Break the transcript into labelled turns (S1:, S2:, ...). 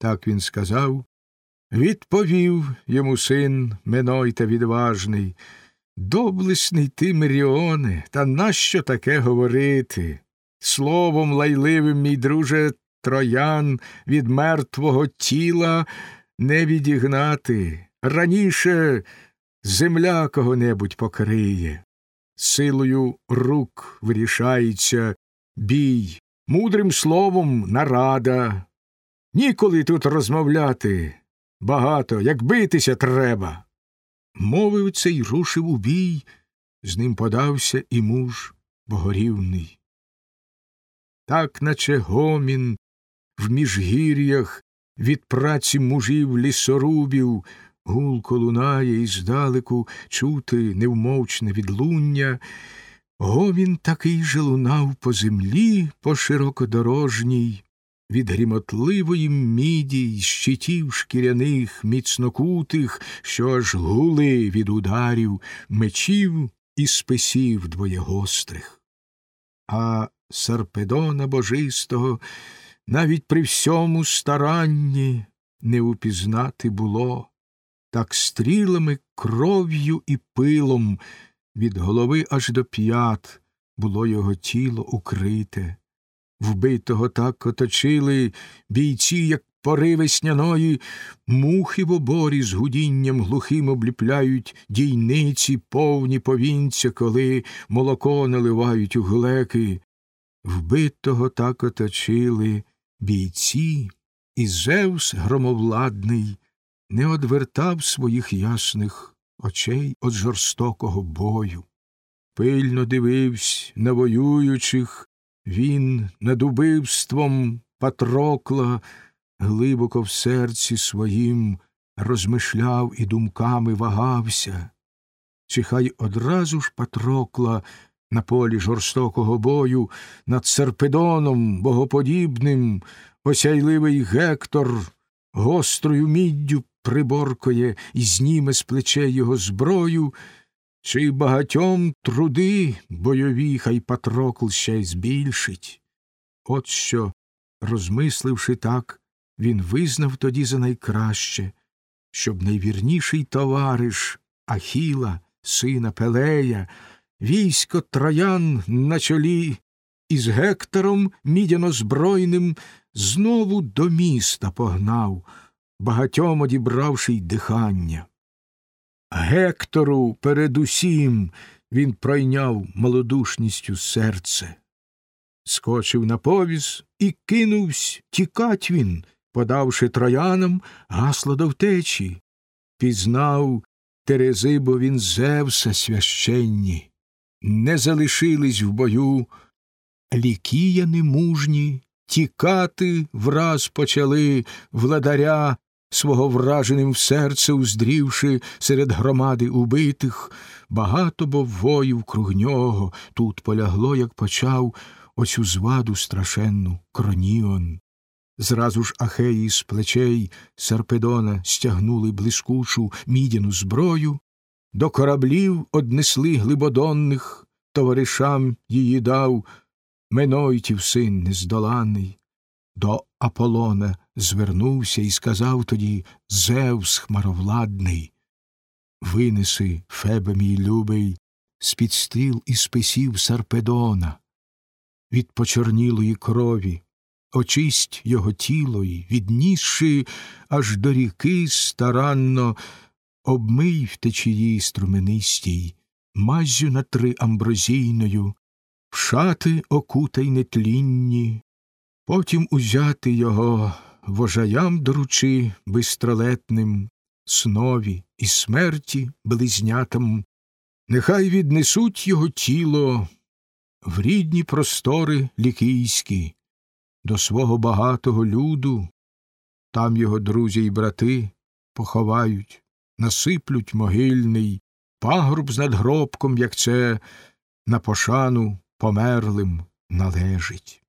S1: Так він сказав. Відповів йому син Меной та відважний. Доблесний ти, Миріоне, та нащо таке говорити? Словом лайливим, мій друже троян, від мертвого тіла не відігнати. Раніше земля кого небудь покриє. Силою рук вирішається бій, мудрим словом нарада. Ніколи тут розмовляти багато, як битися треба. Мовив це й рушив у бій, з ним подався і муж богорівний. Так, наче гомін в міжгір'ях від праці мужів лісорубів, гулко лунає і здалеку чути невмовчне відлуння, гомін такий же лунав по землі по широкодорожній, від грімотливої міді й щитів шкіряних, міцнокутих, що аж гули від ударів, мечів і списів двоєгострих. А Сарпедона божистого навіть при всьому старанні не упізнати було, так стрілами, кров'ю і пилом від голови аж до п'ят було його тіло укрите. Вбитого так оточили бійці, як пори весняної, мухи в оборі з гудінням глухим обліпляють дійниці, повні повінця, коли молоко наливають у глеки. Вбитого так оточили бійці, і Зевс громовладний не одвертав своїх ясних очей від жорстокого бою. Пильно дивився на воюючих, він над убивством Патрокла глибоко в серці своїм розмишляв і думками вагався. Чи хай одразу ж Патрокла на полі жорстокого бою над Серпедоном богоподібним осяйливий Гектор гострою міддю приборкує і зніме з плече його зброю, чи багатьом труди бойові хай Патрокл ще й збільшить. От що, розмисливши так, він визнав тоді за найкраще, щоб найвірніший товариш Ахіла, сина Пелея, військо троян на чолі із Гектором мідяно-збройним знову до міста погнав, багатьом одібравши й дихання. Гектору передусім він пройняв малодушністю серце. Скочив на повіз і кинувсь тікать він, подавши троянам гасло до втечі. Пізнав Терези, бо він Зевса священні, не залишились в бою лікіяни мужні, тікати враз почали владаря свого враженим в серце уздрівши серед громади убитих, багато бо воїв круг нього тут полягло, як почав оцю зваду страшенну кроніон. Зразу ж ахеї з плечей Сарпедона стягнули блискучу мідяну зброю, до кораблів однесли глибодонних, товаришам її дав Менойтів син нездоланий. До Аполлона звернувся і сказав тоді Зевс хмаровладний. Винеси, Фебе мій любий, з під стіл і списів Сарпедона. Від почорнілої крові, очисть його тіло й, віднісши аж до ріки старанно, обмий в течії струменистій, мазю на три амброзійною, в шати окутай нетлінні, Потім узяти його вожаям доручи бистролетним, снові і смерті близнятам, нехай віднесуть його тіло в рідні простори лікійські, до свого багатого люду, там його друзі й брати поховають, насиплють могильний пагруб з надгробком, як це на пошану померлим належить.